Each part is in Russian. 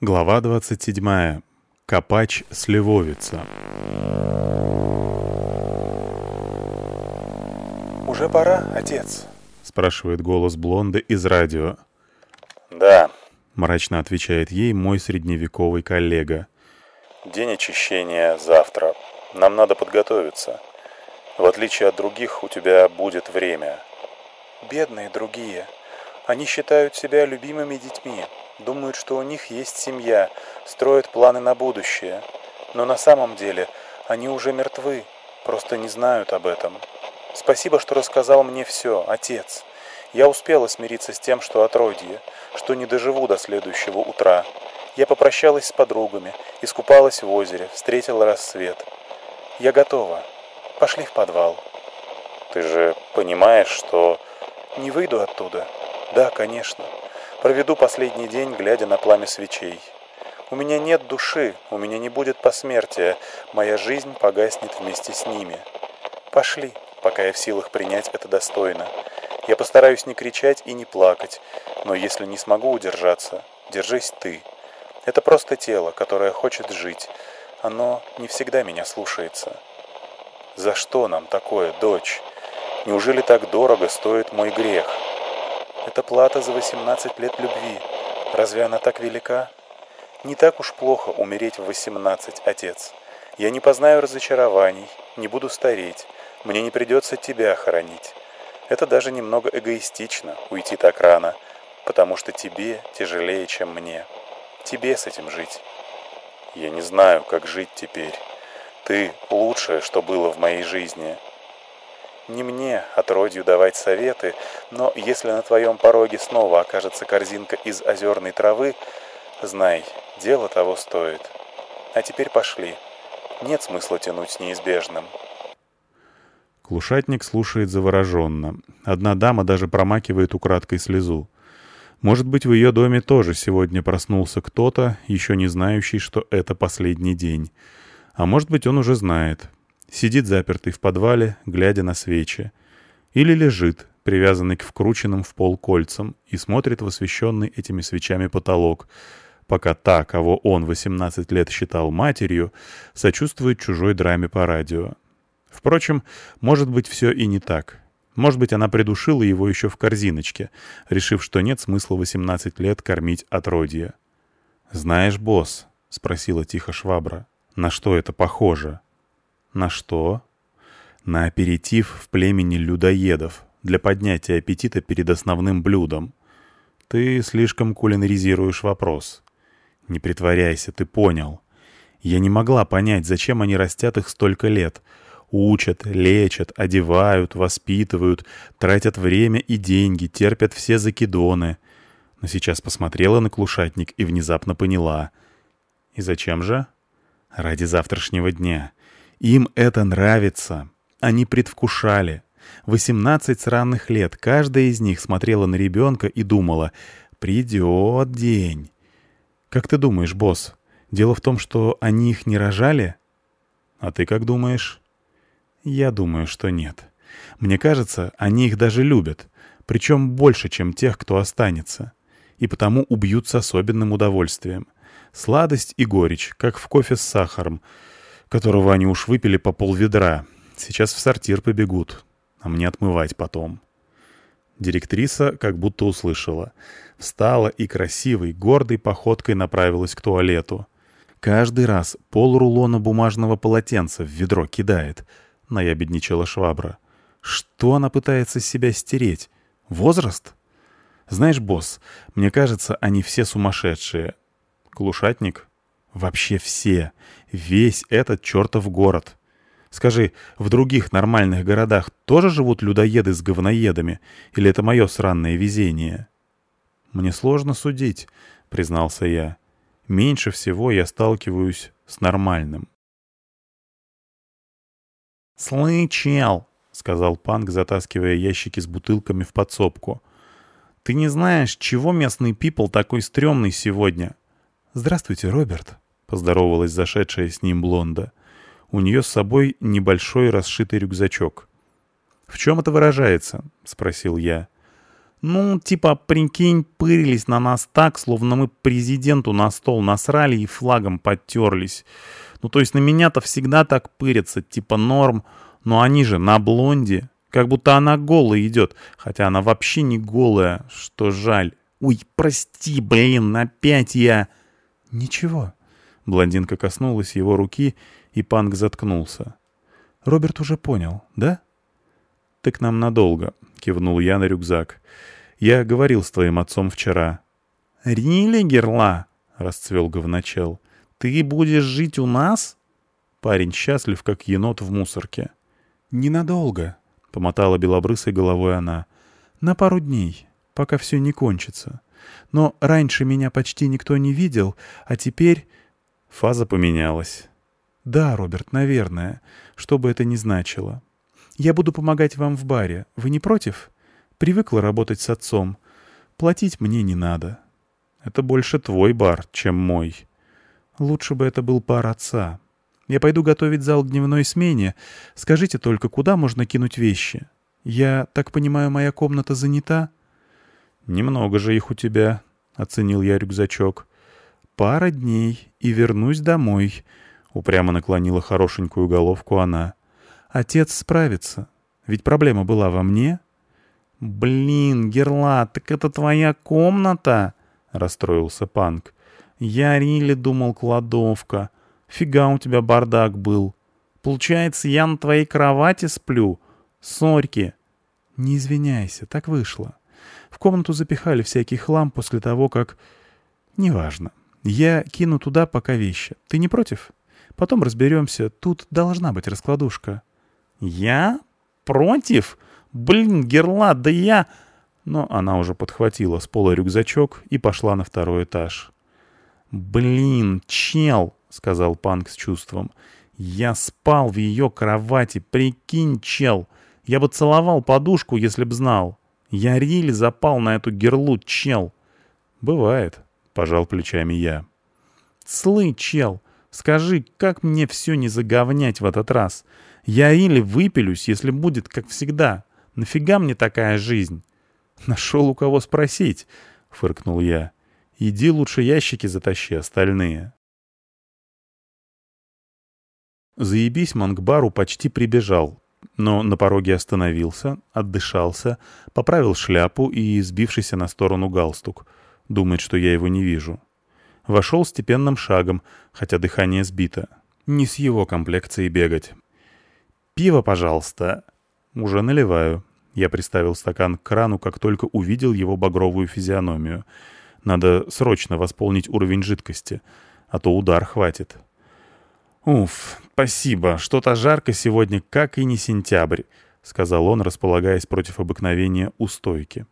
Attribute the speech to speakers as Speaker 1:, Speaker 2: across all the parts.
Speaker 1: Глава 27. Копач Сливовица.
Speaker 2: «Уже пора, отец?»
Speaker 1: — спрашивает голос Блонды из радио.
Speaker 2: «Да», —
Speaker 1: мрачно отвечает ей мой средневековый коллега.
Speaker 2: «День очищения завтра. Нам надо подготовиться. В отличие от других, у тебя будет время». «Бедные другие. Они считают себя любимыми детьми, думают, что у них есть семья, строят планы на будущее. Но на самом деле они уже мертвы, просто не знают об этом. Спасибо, что рассказал мне все, отец. Я успела смириться с тем, что отродье, что не доживу до следующего утра. Я попрощалась с подругами, искупалась в озере, встретила рассвет. Я готова. Пошли в подвал.
Speaker 1: Ты же понимаешь, что...
Speaker 2: Не выйду оттуда. Да, конечно. Проведу последний день, глядя на пламя свечей. У меня нет души, у меня не будет посмертия, моя жизнь погаснет вместе с ними. Пошли, пока я в силах принять это достойно. Я постараюсь не кричать и не плакать, но если не смогу удержаться, держись ты. Это просто тело, которое хочет жить. Оно не всегда меня слушается. За что нам такое, дочь? Неужели так дорого стоит мой грех?» Это плата за 18 лет любви. Разве она так велика? Не так уж плохо умереть в 18, отец. Я не познаю разочарований, не буду стареть. Мне не придется тебя хоронить. Это даже немного эгоистично, уйти так рано, потому что тебе тяжелее, чем мне. Тебе с этим жить. Я не знаю, как жить теперь. Ты лучшее, что было в моей жизни. Не мне, отродью, давать советы, но если на твоем пороге снова окажется корзинка из озерной травы, знай, дело того стоит. А теперь пошли. Нет смысла тянуть с неизбежным.
Speaker 1: Клушатник слушает завороженно. Одна дама даже промакивает украдкой слезу. Может быть, в ее доме тоже сегодня проснулся кто-то, еще не знающий, что это последний день. А может быть, он уже знает. Сидит запертый в подвале, глядя на свечи. Или лежит, привязанный к вкрученным в пол кольцам, и смотрит в освещенный этими свечами потолок, пока та, кого он 18 лет считал матерью, сочувствует чужой драме по радио. Впрочем, может быть, все и не так. Может быть, она придушила его еще в корзиночке, решив, что нет смысла 18 лет кормить отродье. «Знаешь, босс», — спросила тихо швабра, — «на что это похоже?» На что? На аперитив в племени людоедов, для поднятия аппетита перед основным блюдом. Ты слишком кулинаризируешь вопрос. Не притворяйся, ты понял. Я не могла понять, зачем они растят их столько лет. Учат, лечат, одевают, воспитывают, тратят время и деньги, терпят все закидоны. Но сейчас посмотрела на клушатник и внезапно поняла. И зачем же? Ради завтрашнего дня. Им это нравится. Они предвкушали. 18 сраных лет каждая из них смотрела на ребенка и думала «Придет день». Как ты думаешь, босс, дело в том, что они их не рожали? А ты как думаешь? Я думаю, что нет. Мне кажется, они их даже любят, причем больше, чем тех, кто останется. И потому убьют с особенным удовольствием. Сладость и горечь, как в кофе с сахаром — которого они уж выпили по полведра. Сейчас в сортир побегут, а мне отмывать потом. Директриса как будто услышала. Встала и красивой, гордой походкой направилась к туалету. Каждый раз полрулона бумажного полотенца в ведро кидает. Наябедничала швабра. Что она пытается себя стереть? Возраст? Знаешь, босс, мне кажется, они все сумасшедшие. Глушатник? Вообще все. Весь этот чертов город. Скажи, в других нормальных городах тоже живут людоеды с говноедами? Или это мое сранное везение? Мне сложно судить, признался я. Меньше всего я сталкиваюсь с нормальным.
Speaker 2: «Слый, чел!» — сказал Панк, затаскивая ящики с бутылками в подсобку. «Ты не знаешь, чего местный пипл такой стрёмный сегодня?»
Speaker 1: «Здравствуйте, Роберт», — поздоровалась зашедшая с ним Блонда. У нее с собой небольшой расшитый рюкзачок. «В чем это выражается?» — спросил я. Ну, типа, прикинь, пырились на нас так, словно мы президенту на стол насрали и флагом подтерлись. Ну, то есть на меня-то всегда так пырятся, типа норм, но они же на блонде, как будто она голая идет, хотя она вообще не голая, что жаль. Ой, прости, блин, опять я... Ничего. Блондинка коснулась его руки, и Панк заткнулся. Роберт уже понял, да? «Так нам надолго», — кивнул я на рюкзак. «Я говорил с твоим отцом вчера». «Рили, Герла?» — расцвел говночел. «Ты будешь жить у нас?» Парень счастлив, как енот в мусорке. «Ненадолго», — помотала белобрысой головой она. «На пару дней, пока все не кончится. Но раньше меня почти никто не видел, а теперь...» Фаза поменялась. «Да, Роберт, наверное, что бы это ни значило. Я буду помогать вам в баре. Вы не против? Привыкла работать с отцом. Платить мне не надо. Это больше твой бар, чем мой. Лучше бы это был бар отца. Я пойду готовить зал к дневной смене. Скажите только, куда можно кинуть вещи? Я так понимаю, моя комната занята?» «Немного же их у тебя», — оценил я рюкзачок. «Пара дней, и вернусь домой», — упрямо наклонила хорошенькую головку она. Отец справится. Ведь проблема была во мне. «Блин, Герла, так это твоя комната?» — расстроился Панк. «Я Рилли думал кладовка. Фига у тебя бардак был. Получается, я на твоей кровати сплю? Сорьки!» «Не извиняйся, так вышло. В комнату запихали всякий хлам после того, как... Неважно. Я кину туда пока вещи. Ты не против? Потом разберемся. Тут должна быть раскладушка». «Я? Против? Блин, Герла, да я...» Но она уже подхватила с пола рюкзачок и пошла на второй этаж. «Блин, чел!» — сказал Панк с чувством. «Я спал в ее кровати, прикинь, чел! Я бы целовал подушку, если б знал. Я рили запал на эту герлу, чел!» «Бывает», — пожал плечами я. «Слы, чел, скажи, как мне все не заговнять в этот раз? Я или выпилюсь, если будет, как всегда. Нафига мне такая жизнь? Нашел у кого спросить, — фыркнул я. Иди лучше ящики затащи остальные. Заебись Мангбару почти прибежал, но на пороге остановился, отдышался, поправил шляпу и, сбившийся на сторону галстук, думает, что я его не вижу. Вошел степенным шагом, хотя дыхание сбито. Не с его комплекцией бегать. «Пиво, пожалуйста». «Уже наливаю». Я приставил стакан к крану, как только увидел его багровую физиономию. Надо срочно восполнить уровень жидкости, а то удар хватит. «Уф, спасибо. Что-то жарко сегодня, как и не сентябрь», — сказал он, располагаясь против обыкновения у стойки.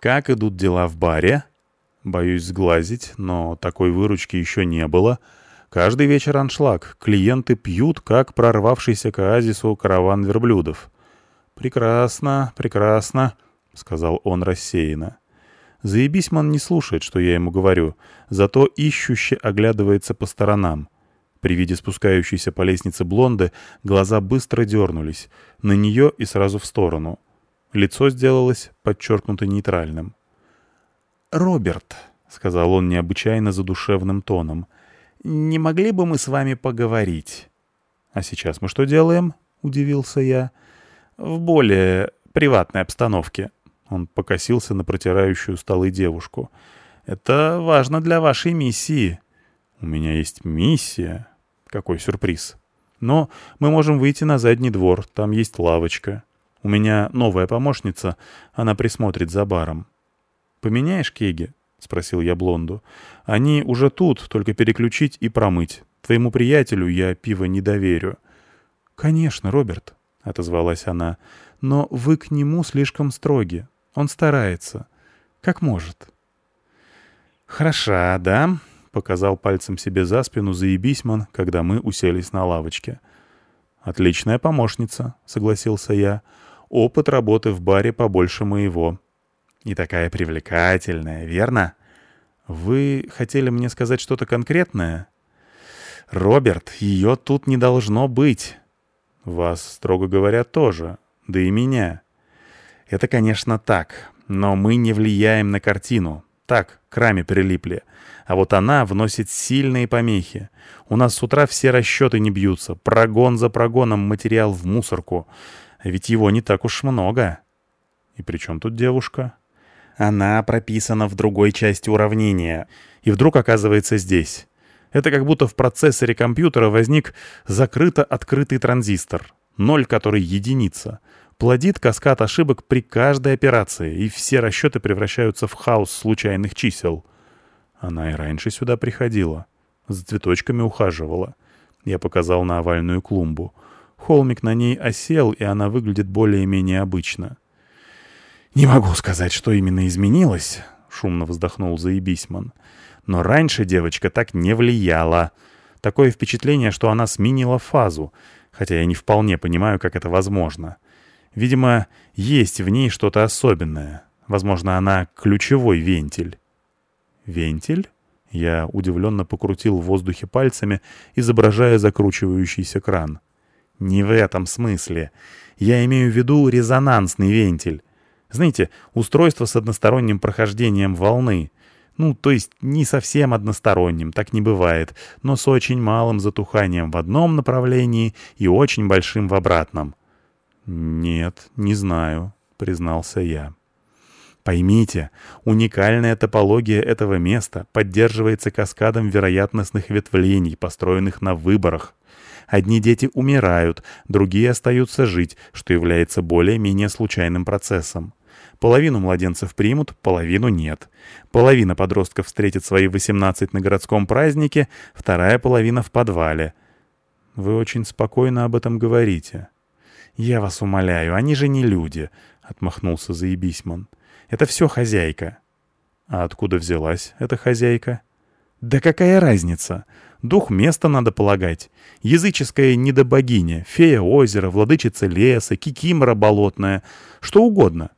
Speaker 1: «Как идут дела в баре?» Боюсь сглазить, но такой выручки еще не было — Каждый вечер аншлаг. Клиенты пьют, как прорвавшийся к оазису караван верблюдов. «Прекрасно, прекрасно», — сказал он рассеянно. Заебись ман не слушает, что я ему говорю, зато ищуще оглядывается по сторонам. При виде спускающейся по лестнице блонды глаза быстро дернулись, на нее и сразу в сторону. Лицо сделалось подчеркнуто нейтральным. «Роберт», — сказал он необычайно задушевным тоном, — не могли бы мы с вами поговорить?» «А сейчас мы что делаем?» — удивился я. «В более приватной обстановке». Он покосился на протирающую столы девушку. «Это важно для вашей миссии». «У меня есть миссия?» «Какой сюрприз!» «Но мы можем выйти на задний двор, там есть лавочка. У меня новая помощница, она присмотрит за баром». «Поменяешь кеги?» — спросил я Блонду. «Они уже тут, только переключить и промыть. Твоему приятелю я пиво не доверю». «Конечно, Роберт», — отозвалась она. «Но вы к нему слишком строги. Он старается. Как может». «Хороша, да?» — показал пальцем себе за спину заебисьман, когда мы уселись на лавочке. «Отличная помощница», — согласился я. «Опыт работы в баре побольше моего. И такая привлекательная, верно? Вы хотели мне сказать что-то конкретное? Роберт, ее тут не должно быть. Вас, строго говоря, тоже. Да и меня. Это, конечно, так. Но мы не влияем на картину. Так, к раме прилипли. А вот она вносит сильные помехи. У нас с утра все расчеты не бьются. Прогон за прогоном материал в мусорку. Ведь его не так уж много. И при чем тут девушка? Она прописана в другой части уравнения. И вдруг оказывается здесь. Это как будто в процессоре компьютера возник закрыто-открытый транзистор. Ноль, который единица. Плодит каскад ошибок при каждой операции, и все расчеты превращаются в хаос случайных чисел. Она и раньше сюда приходила. За цветочками ухаживала. Я показал на овальную клумбу. Холмик на ней осел, и она выглядит более-менее обычно. «Не могу сказать, что именно изменилось», — шумно вздохнул Заебисман. «Но раньше девочка так не влияла. Такое впечатление, что она сменила фазу, хотя я не вполне понимаю, как это возможно. Видимо, есть в ней что-то особенное. Возможно, она ключевой вентиль». «Вентиль?» Я удивленно покрутил в воздухе пальцами, изображая закручивающийся кран. «Не в этом смысле. Я имею в виду резонансный вентиль. Знаете, устройство с односторонним прохождением волны. Ну, то есть не совсем односторонним, так не бывает, но с очень малым затуханием в одном направлении и очень большим в обратном». «Нет, не знаю», — признался я. Поймите, уникальная топология этого места поддерживается каскадом вероятностных ветвлений, построенных на выборах. Одни дети умирают, другие остаются жить, что является более-менее случайным процессом. Половину младенцев примут, половину нет. Половина подростков встретит свои 18 на городском празднике, вторая половина в подвале. Вы очень спокойно об этом говорите. «Я вас умоляю, они же не люди», — отмахнулся Заебисман. Это все хозяйка». «А откуда взялась эта хозяйка?» «Да какая разница? Дух места надо полагать. Языческая недобогиня, фея озера, владычица леса, кикимора болотная, что угодно.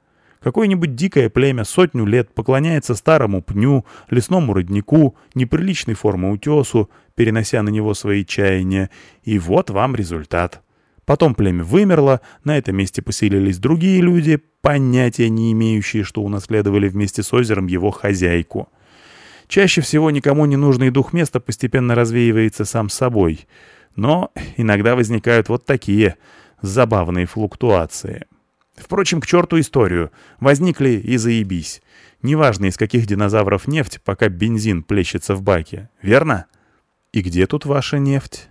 Speaker 1: Какое-нибудь дикое племя сотню лет поклоняется старому пню, лесному роднику, неприличной формы утесу, перенося на него свои чаяния, и вот вам результат. Потом племя вымерло, на этом месте поселились другие люди, понятия не имеющие, что унаследовали вместе с озером его хозяйку. Чаще всего никому не нужный дух места постепенно развеивается сам собой. Но иногда возникают вот такие забавные флуктуации. Впрочем, к черту историю. Возникли и заебись. Неважно, из каких динозавров нефть, пока бензин плещется в баке. Верно? И где тут ваша нефть?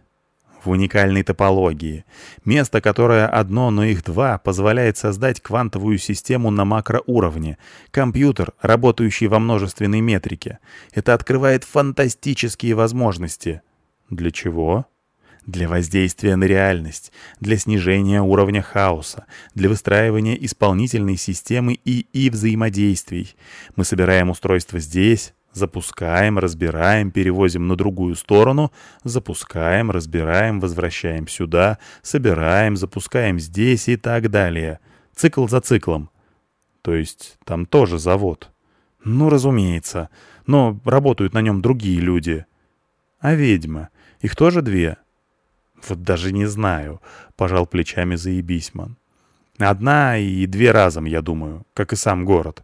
Speaker 1: в уникальной топологии. Место, которое одно, но их два, позволяет создать квантовую систему на макроуровне. Компьютер, работающий во множественной метрике. Это открывает фантастические возможности. Для чего? Для воздействия на реальность, для снижения уровня хаоса, для выстраивания исполнительной системы и и взаимодействий. Мы собираем устройство здесь, Запускаем, разбираем, перевозим на другую сторону, запускаем, разбираем, возвращаем сюда, собираем, запускаем здесь и так далее. Цикл за циклом. То есть там тоже завод. Ну, разумеется. Но работают на нем другие люди. А ведьма? Их тоже две? Вот даже не знаю, пожал плечами заебисьман. Одна и две разом, я думаю, как и сам город.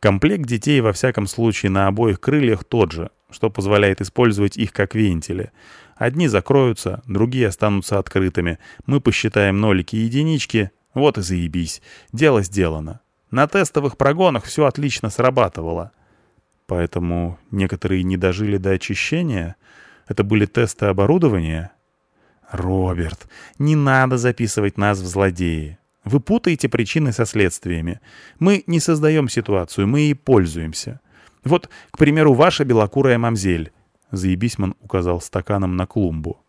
Speaker 1: Комплект детей во всяком случае на обоих крыльях тот же, что позволяет использовать их как вентили. Одни закроются, другие останутся открытыми. Мы посчитаем нолики и единички. Вот и заебись. Дело сделано. На тестовых прогонах все отлично срабатывало. Поэтому некоторые не дожили до очищения? Это были тесты оборудования? Роберт, не надо записывать нас в злодеи. Вы путаете причины со следствиями. Мы не создаем ситуацию, мы ей пользуемся. Вот, к примеру, ваша белокурая мамзель. Заебисман указал стаканом на клумбу.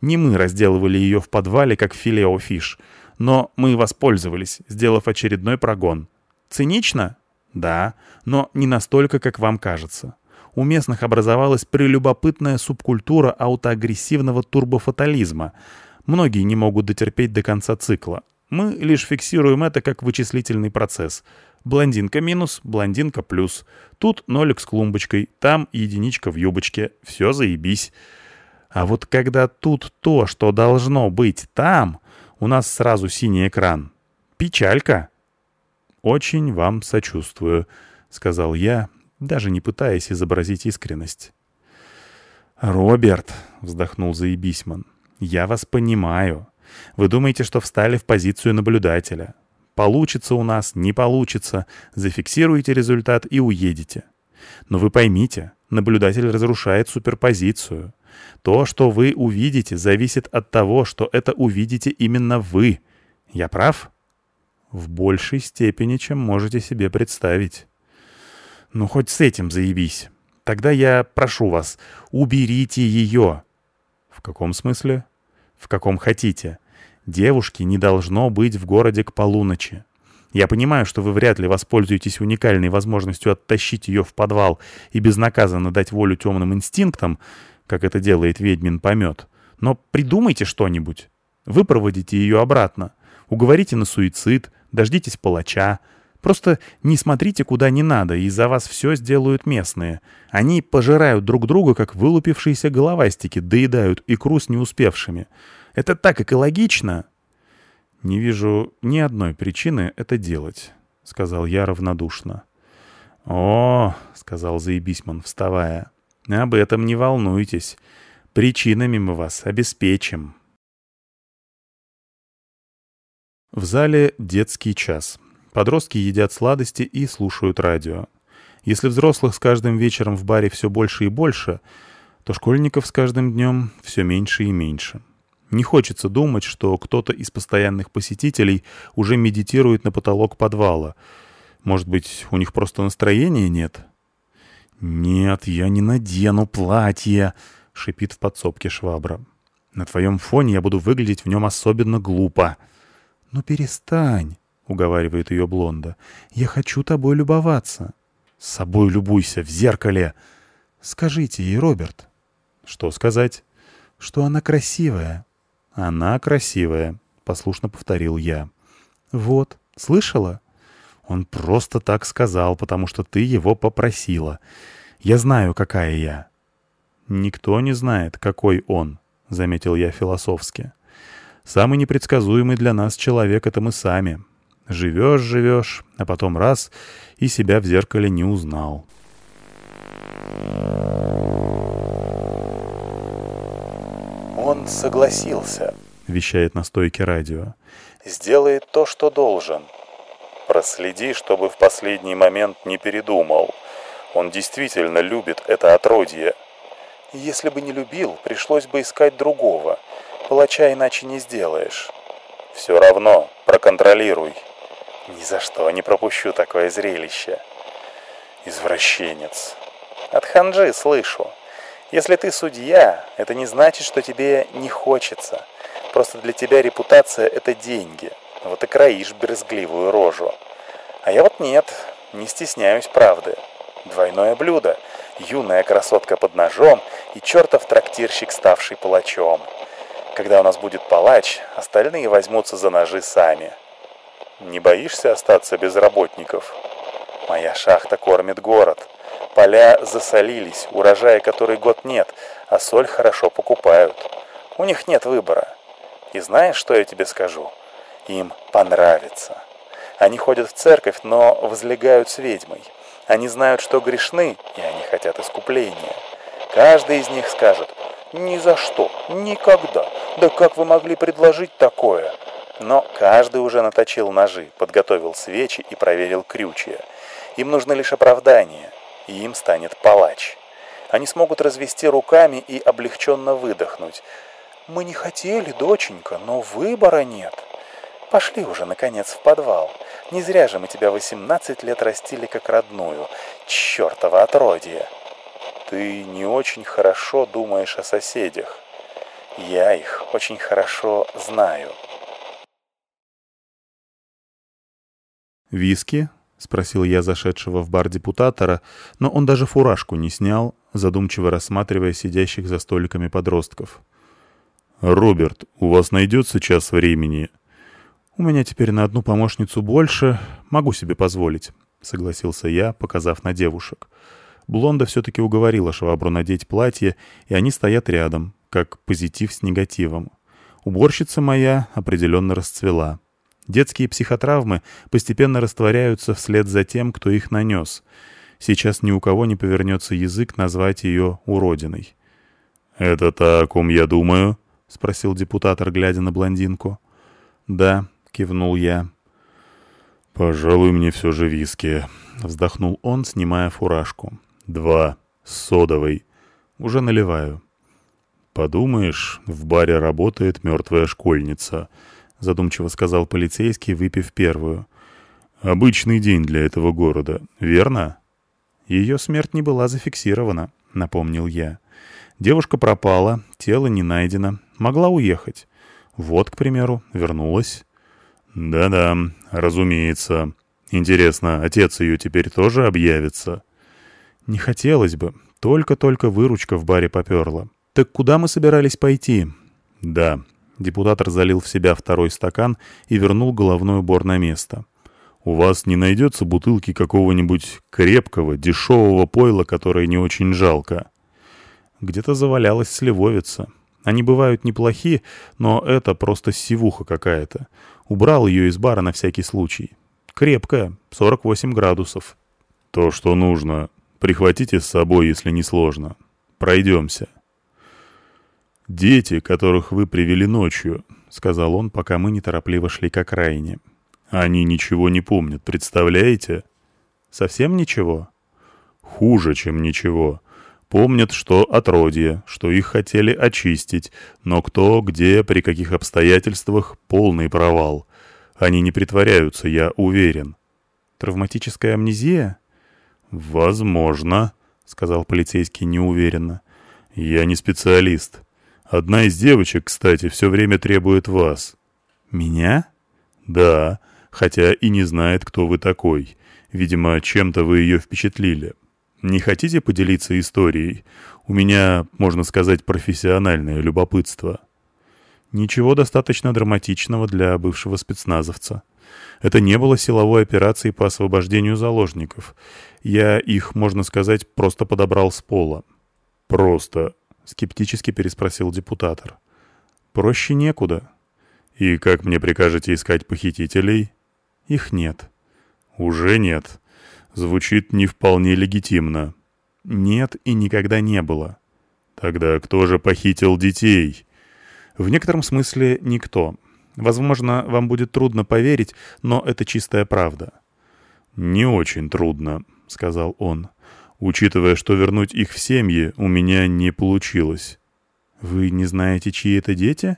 Speaker 1: Не мы разделывали ее в подвале, как филео фиш, но мы воспользовались, сделав очередной прогон. Цинично? Да, но не настолько, как вам кажется. У местных образовалась прелюбопытная субкультура аутоагрессивного турбофатализма. Многие не могут дотерпеть до конца цикла, мы лишь фиксируем это как вычислительный процесс. Блондинка минус, блондинка плюс. Тут нолик с клумбочкой, там единичка в юбочке. Все заебись. А вот когда тут то, что должно быть там, у нас сразу синий экран. Печалька. очень вам сочувствую», — сказал я, даже не пытаясь изобразить искренность. «Роберт», — вздохнул Заебисман, — «я вас понимаю. Вы думаете, что встали в позицию наблюдателя. Получится у нас, не получится, зафиксируете результат и уедете. Но вы поймите, наблюдатель разрушает суперпозицию. То, что вы увидите, зависит от того, что это увидите именно вы. Я прав? В большей степени, чем можете себе представить. Ну, хоть с этим заебись. Тогда я прошу вас, уберите ее. В каком смысле? В каком хотите. Девушки не должно быть в городе к полуночи. Я понимаю, что вы вряд ли воспользуетесь уникальной возможностью оттащить ее в подвал и безнаказанно дать волю темным инстинктам, как это делает ведьмин помет. Но придумайте что-нибудь. Вы проводите ее обратно. Уговорите на суицид, дождитесь палача. Просто не смотрите куда не надо, и за вас все сделают местные. Они пожирают друг друга, как вылупившиеся головастики, доедают икру с неуспевшими. Это так экологично!» «Не вижу ни одной причины это делать», — сказал я равнодушно. «О, — сказал Заебисман, вставая, — об этом не волнуйтесь. Причинами мы вас обеспечим». В зале детский час. Подростки едят сладости и слушают радио. Если взрослых с каждым вечером в баре все больше и больше, то школьников с каждым днем все меньше и меньше. Не хочется думать, что кто-то из постоянных посетителей уже медитирует на потолок подвала. Может быть, у них просто настроения нет? «Нет, я не надену платье», — шипит в подсобке швабра. «На твоем фоне я буду выглядеть в нем особенно глупо». «Ну перестань», — уговаривает ее Блонда. «Я хочу тобой любоваться». «С собой любуйся в зеркале». «Скажите ей, Роберт». «Что сказать?» «Что она красивая». «Она красивая», — послушно повторил я. «Вот, слышала?» «Он просто так сказал, потому что ты его попросила. Я знаю, какая я». «Никто не знает, какой он», — заметил я философски. «Самый непредсказуемый для нас человек — это мы сами. Живешь-живешь, а потом раз — и себя в зеркале не узнал».
Speaker 2: «Он согласился», —
Speaker 1: вещает на стойке радио.
Speaker 2: «Сделает то, что должен. Проследи, чтобы в последний момент не передумал. Он действительно любит это отродье. Если бы не любил, пришлось бы искать другого. Палача иначе не сделаешь. Все равно, проконтролируй. Ни за что не пропущу такое зрелище. Извращенец. От ханжи слышу. Если ты судья, это не значит, что тебе не хочется. Просто для тебя репутация — это деньги. Вот и краишь брезгливую рожу. А я вот нет, не стесняюсь правды. Двойное блюдо. Юная красотка под ножом и чертов трактирщик, ставший палачом. Когда у нас будет палач, остальные возьмутся за ножи сами. Не боишься остаться без работников? Моя шахта кормит город. Поля засолились, урожая который год нет, а соль хорошо покупают. У них нет выбора. И знаешь, что я тебе скажу? Им понравится. Они ходят в церковь, но возлегают с ведьмой. Они знают, что грешны, и они хотят искупления. Каждый из них скажет «Ни за что, никогда, да как вы могли предложить такое?» Но каждый уже наточил ножи, подготовил свечи и проверил крючья. Им нужно лишь оправдание – и им станет палач. Они смогут развести руками и облегченно выдохнуть. «Мы не хотели, доченька, но выбора нет. Пошли уже, наконец, в подвал. Не зря же мы тебя 18 лет растили как родную. Чёртово отродье!» «Ты не очень хорошо думаешь о соседях. Я их очень хорошо знаю».
Speaker 1: «Виски?» — спросил я зашедшего в бар депутатора, но он даже фуражку не снял, задумчиво рассматривая сидящих за столиками подростков. «Роберт, у вас найдется час времени?» «У меня теперь на одну помощницу больше, могу себе позволить», — согласился я, показав на девушек. Блонда все-таки уговорила швабру надеть платье, и они стоят рядом, как позитив с негативом. Уборщица моя определенно расцвела. Детские психотравмы постепенно растворяются вслед за тем, кто их нанес. Сейчас ни у кого не повернется язык назвать ее уродиной.
Speaker 2: «Это та, о ком я думаю?»
Speaker 1: — спросил депутатор, глядя на блондинку. «Да», — кивнул я.
Speaker 2: «Пожалуй, мне все же виски», — вздохнул он, снимая фуражку. «Два. С содовой. Уже наливаю». «Подумаешь, в баре работает мертвая школьница», — задумчиво сказал полицейский, выпив первую. «Обычный день для этого города, верно?»
Speaker 1: «Ее смерть не была зафиксирована», — напомнил я. «Девушка пропала, тело не найдено, могла уехать. Вот, к примеру, вернулась».
Speaker 2: «Да-да, разумеется. Интересно, отец ее теперь тоже объявится?»
Speaker 1: «Не хотелось бы. Только-только выручка в баре поперла. Так куда мы собирались пойти?»
Speaker 2: «Да».
Speaker 1: Депутатор залил в себя второй стакан и вернул головной убор на место.
Speaker 2: «У вас не найдется бутылки какого-нибудь крепкого, дешевого пойла, которое не очень жалко?»
Speaker 1: Где-то завалялась сливовица. Они бывают неплохие, но это просто сивуха какая-то. Убрал ее из бара на всякий случай. Крепкая, 48 градусов.
Speaker 2: То, что нужно. Прихватите с собой, если не сложно. Пройдемся. «Дети, которых вы привели ночью», — сказал он, пока мы неторопливо шли к окраине. «Они ничего не помнят, представляете?»
Speaker 1: «Совсем ничего?»
Speaker 2: «Хуже, чем ничего. Помнят, что отродье, что их хотели очистить, но кто, где, при каких обстоятельствах — полный провал. Они не притворяются, я уверен.
Speaker 1: Травматическая амнезия?
Speaker 2: Возможно, — сказал полицейский неуверенно. Я не специалист. Одна из девочек, кстати, все время требует вас.
Speaker 1: Меня?
Speaker 2: Да, хотя и не знает, кто вы такой. Видимо, чем-то вы ее впечатлили. Не хотите поделиться историей? У меня, можно сказать, профессиональное любопытство».
Speaker 1: Ничего достаточно драматичного для бывшего спецназовца. Это не было силовой операцией по освобождению заложников. Я их, можно сказать, просто подобрал с пола.
Speaker 2: «Просто?»
Speaker 1: — скептически переспросил депутатор. «Проще некуда».
Speaker 2: «И как мне прикажете искать похитителей?»
Speaker 1: «Их нет».
Speaker 2: «Уже нет звучит не вполне легитимно.
Speaker 1: Нет и никогда не было.
Speaker 2: Тогда кто же похитил детей?
Speaker 1: В некотором смысле никто. Возможно, вам будет трудно поверить, но это чистая правда.
Speaker 2: «Не очень трудно», — сказал он, учитывая, что вернуть их в семьи у меня не получилось.
Speaker 1: «Вы не знаете, чьи это дети?»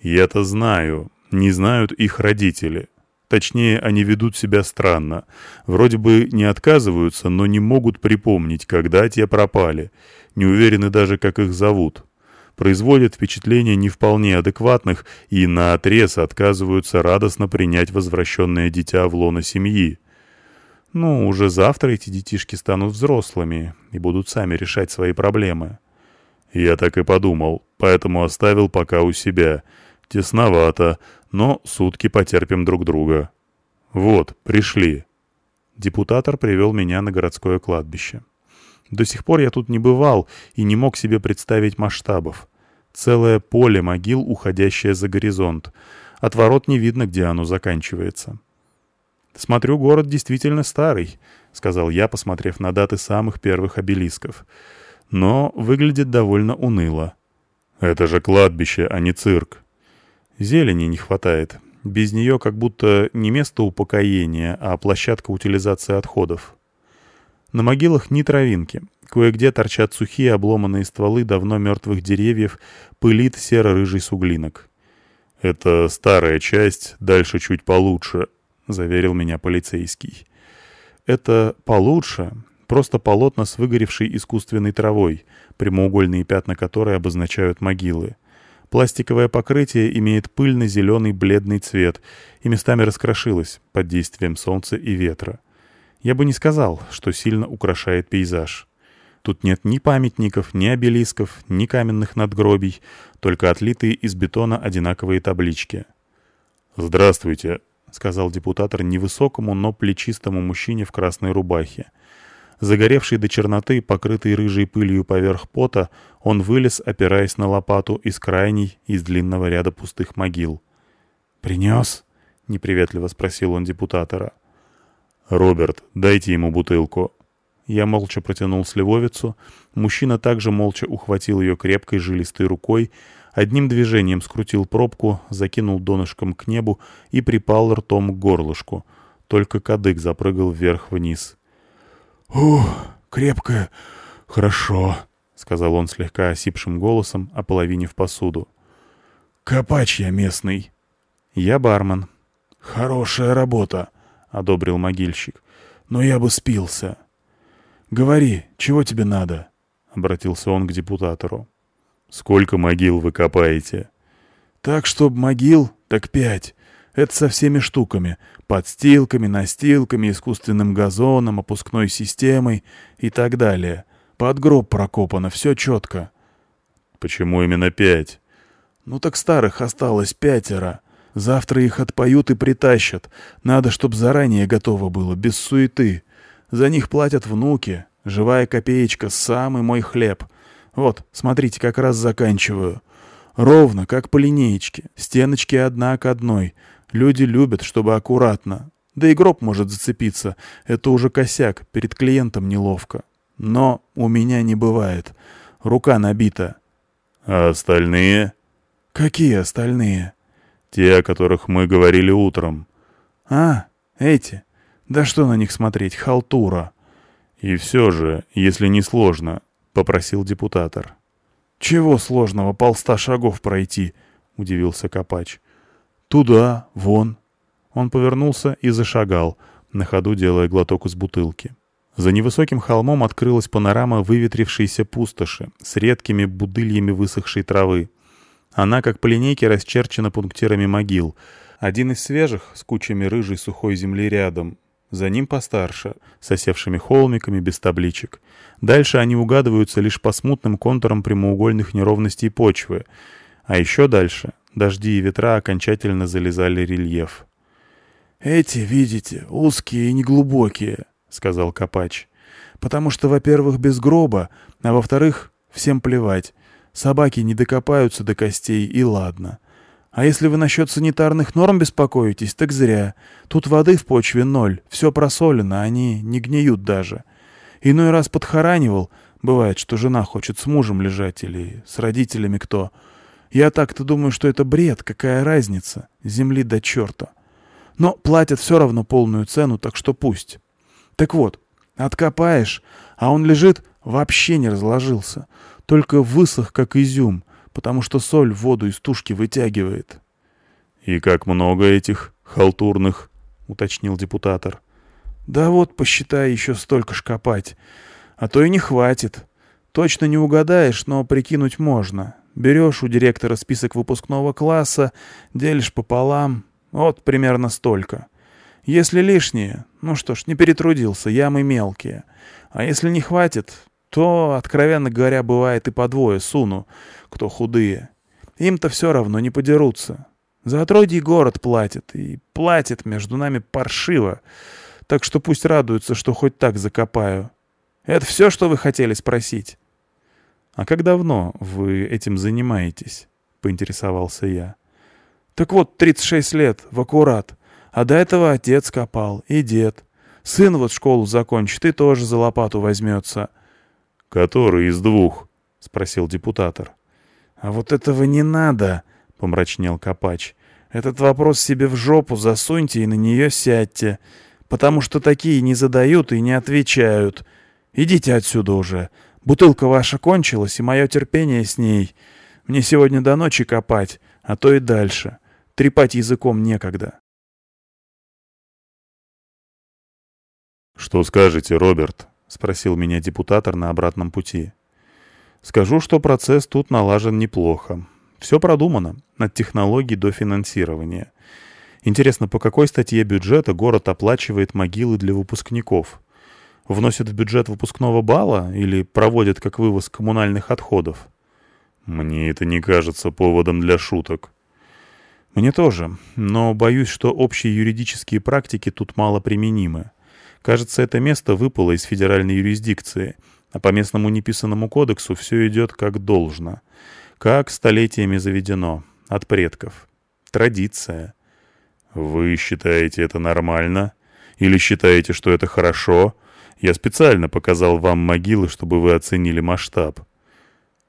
Speaker 2: «Я-то знаю. Не знают их родители. Точнее, они ведут себя странно. Вроде бы не отказываются, но не могут припомнить, когда те пропали. Не уверены даже, как их зовут. Производят впечатление не вполне адекватных и наотрез отказываются радостно принять возвращенное дитя в лоно семьи.
Speaker 1: Ну, уже завтра эти детишки станут взрослыми и будут сами решать свои проблемы.
Speaker 2: Я так и подумал, поэтому оставил пока у себя. Тесновато, но сутки потерпим друг друга. Вот, пришли».
Speaker 1: Депутатор привел меня на городское кладбище. До сих пор я тут не бывал и не мог себе представить масштабов. Целое поле могил, уходящее за горизонт. От ворот не видно, где оно заканчивается. «Смотрю, город действительно старый», — сказал я, посмотрев на даты самых первых обелисков. «Но выглядит довольно уныло».
Speaker 2: «Это же кладбище, а не цирк».
Speaker 1: Зелени не хватает. Без нее как будто не место упокоения, а площадка утилизации отходов. На могилах ни травинки. Кое-где торчат сухие обломанные стволы давно мертвых деревьев, пылит серо-рыжий суглинок.
Speaker 2: «Это старая часть, дальше чуть получше», — заверил меня полицейский.
Speaker 1: «Это получше, просто полотна с выгоревшей искусственной травой, прямоугольные пятна которой обозначают могилы. Пластиковое покрытие имеет пыльно-зеленый бледный цвет и местами раскрошилось под действием солнца и ветра. Я бы не сказал, что сильно украшает пейзаж. Тут нет ни памятников, ни обелисков, ни каменных надгробий, только отлитые из бетона одинаковые таблички.
Speaker 2: «Здравствуйте», —
Speaker 1: сказал депутатор невысокому, но плечистому мужчине в красной рубахе. Загоревший до черноты, покрытый рыжей пылью поверх пота, он вылез, опираясь на лопату из крайней, из длинного ряда пустых могил. «Принес?» — неприветливо спросил он депутатора. «Роберт, дайте ему бутылку». Я молча протянул сливовицу. Мужчина также молча ухватил ее крепкой жилистой рукой, одним движением скрутил пробку, закинул донышком к небу и припал ртом к горлышку. Только кадык запрыгал вверх-вниз.
Speaker 3: «Ух, крепкое, хорошо», —
Speaker 1: сказал он слегка осипшим голосом, ополовинив посуду.
Speaker 3: «Копач я местный».
Speaker 1: «Я бармен».
Speaker 3: «Хорошая работа», — одобрил могильщик. «Но я бы спился». «Говори, чего тебе надо?» — обратился он к депутатору.
Speaker 1: «Сколько могил вы копаете?»
Speaker 3: «Так, чтоб могил, так пять. Это со всеми штуками. Подстилками, настилками, искусственным газоном, опускной системой и так далее. Под гроб прокопано, все четко».
Speaker 1: «Почему именно пять?»
Speaker 3: «Ну так старых осталось пятеро. Завтра их отпоют и притащат. Надо, чтоб заранее готово было, без суеты. За них платят внуки. Живая копеечка — самый мой хлеб. Вот, смотрите, как раз заканчиваю. Ровно, как по линеечке. Стеночки одна к одной. Люди любят, чтобы аккуратно. Да и гроб может зацепиться. Это уже косяк, перед клиентом неловко. Но у меня не бывает. Рука набита.
Speaker 1: А остальные?
Speaker 3: Какие остальные?
Speaker 1: Те, о которых мы говорили утром.
Speaker 3: А, эти. Да что на них смотреть, халтура.
Speaker 1: И все же, если не сложно, попросил депутатор.
Speaker 3: Чего сложного полста шагов пройти? Удивился Копач. Туда, вон.
Speaker 1: Он повернулся и зашагал, на ходу делая глоток из бутылки. За невысоким холмом открылась панорама выветрившейся пустоши с редкими будыльями высохшей травы. Она, как по линейке, расчерчена пунктирами могил. Один из свежих, с кучами рыжей сухой земли рядом. За ним постарше, с осевшими холмиками, без табличек. Дальше они угадываются лишь по смутным контурам прямоугольных неровностей почвы. А еще дальше дожди и ветра окончательно залезали рельеф.
Speaker 3: «Эти, видите, узкие и неглубокие», — сказал Копач. «Потому что, во-первых, без гроба, а во-вторых, всем плевать. Собаки не докопаются до костей, и ладно. А если вы насчет санитарных норм беспокоитесь, так зря. Тут воды в почве ноль, все просолено, они не гниют даже. Иной раз подхоранивал, бывает, что жена хочет с мужем лежать или с родителями кто. Я так-то думаю, что это бред, какая разница, земли до черта. Но платят все равно полную цену, так что пусть. Так вот, откопаешь, а он лежит, вообще не разложился только высох, как изюм, потому что соль воду из тушки вытягивает.
Speaker 1: — И как много этих халтурных? — уточнил депутатор.
Speaker 3: — Да вот, посчитай, еще столько ж копать. А то и не хватит. Точно не угадаешь, но прикинуть можно. Берешь у директора список выпускного класса, делишь пополам. Вот примерно столько. Если лишнее, ну что ж, не перетрудился, ямы мелкие. А если не хватит, то, откровенно говоря, бывает и по двое суну, кто худые. Им-то все равно не подерутся. За отродий город платит, и платит между нами паршиво. Так что пусть радуются, что хоть так закопаю. Это все, что вы хотели спросить?
Speaker 1: — А как давно вы этим занимаетесь? — поинтересовался я.
Speaker 3: — Так вот, 36 лет, в аккурат. А до этого отец копал, и дед. Сын вот школу закончит и тоже за лопату возьмется.
Speaker 1: — «Который из двух?» — спросил депутатор.
Speaker 3: «А вот этого не надо», — помрачнел Копач. «Этот вопрос себе в жопу засуньте и на нее сядьте, потому что такие не задают и не отвечают. Идите отсюда уже. Бутылка ваша кончилась, и мое терпение с ней. Мне сегодня до ночи копать, а то и дальше. Трепать языком некогда».
Speaker 1: «Что скажете, Роберт?» — спросил меня депутатор на обратном пути. «Скажу, что процесс тут налажен неплохо. Все продумано, от технологий до финансирования. Интересно, по какой статье бюджета город оплачивает могилы для выпускников? Вносит в бюджет выпускного бала или проводит как вывоз коммунальных отходов? Мне это не кажется поводом для шуток». «Мне тоже, но боюсь, что общие юридические практики тут мало применимы. Кажется, это место выпало из федеральной юрисдикции, а по местному неписанному кодексу все идет как должно. Как столетиями заведено, от предков. Традиция. «Вы считаете это нормально? Или считаете, что это хорошо? Я специально показал вам могилы, чтобы вы оценили масштаб».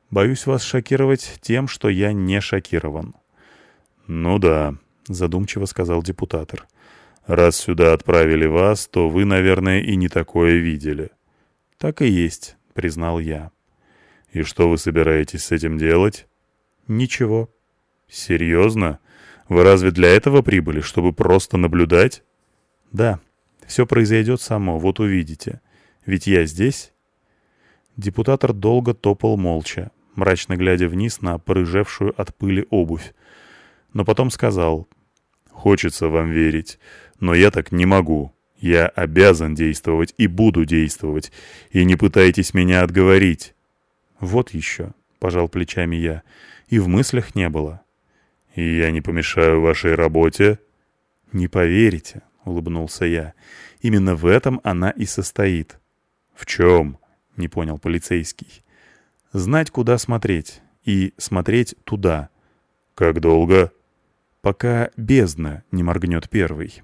Speaker 3: «Боюсь вас шокировать тем, что я не шокирован».
Speaker 1: «Ну да», — задумчиво сказал депутатор. «Раз сюда отправили вас, то вы, наверное, и не такое видели».
Speaker 3: «Так и есть», — признал я.
Speaker 1: «И что вы собираетесь с этим делать?»
Speaker 3: «Ничего».
Speaker 1: «Серьезно? Вы разве для этого прибыли, чтобы просто наблюдать?»
Speaker 3: «Да. Все произойдет само, вот увидите. Ведь я здесь». Депутатор долго топал молча, мрачно глядя вниз на порыжевшую от пыли обувь. Но потом сказал,
Speaker 1: «Хочется вам верить, но я так не могу. Я обязан действовать и буду действовать, и не пытайтесь меня отговорить».
Speaker 3: «Вот еще», — пожал плечами я, — «и в мыслях не было».
Speaker 1: «И я не помешаю вашей работе?»
Speaker 3: «Не поверите», — улыбнулся я, — «именно в этом она и состоит».
Speaker 1: «В чем?»
Speaker 3: — не понял полицейский. «Знать, куда смотреть, и смотреть туда».
Speaker 1: «Как долго?»
Speaker 3: «Пока бездна не моргнет первый».